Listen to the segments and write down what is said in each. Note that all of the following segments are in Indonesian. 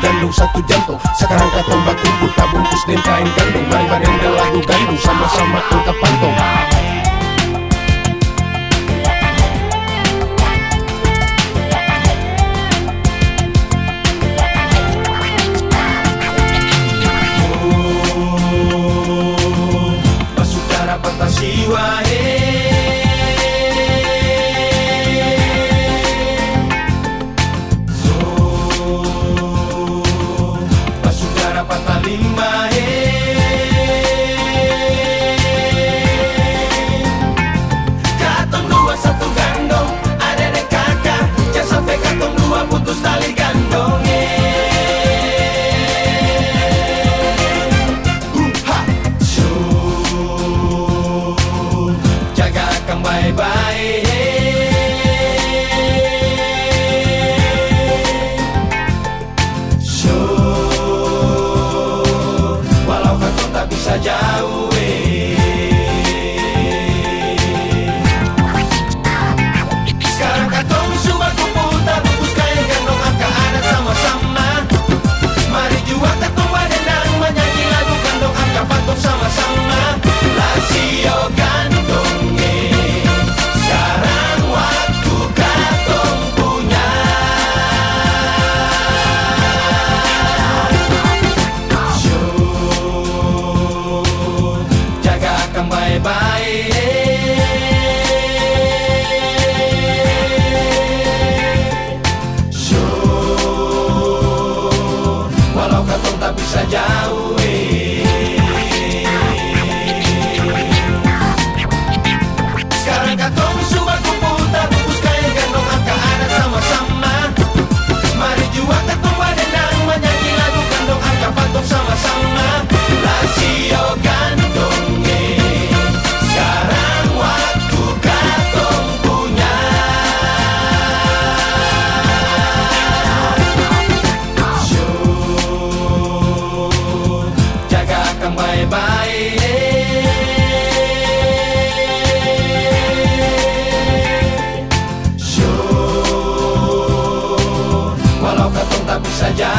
gandung satu jantung Sekarang kau tombak kumpul, tak bungkus dan kain gandung Mari badan dan lagu gandung Sama-sama angkat pantau.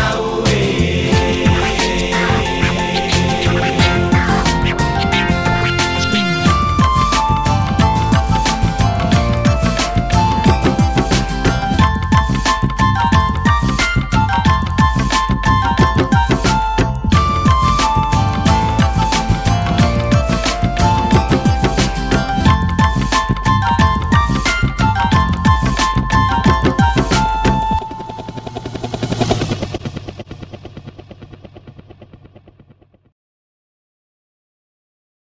Saúl.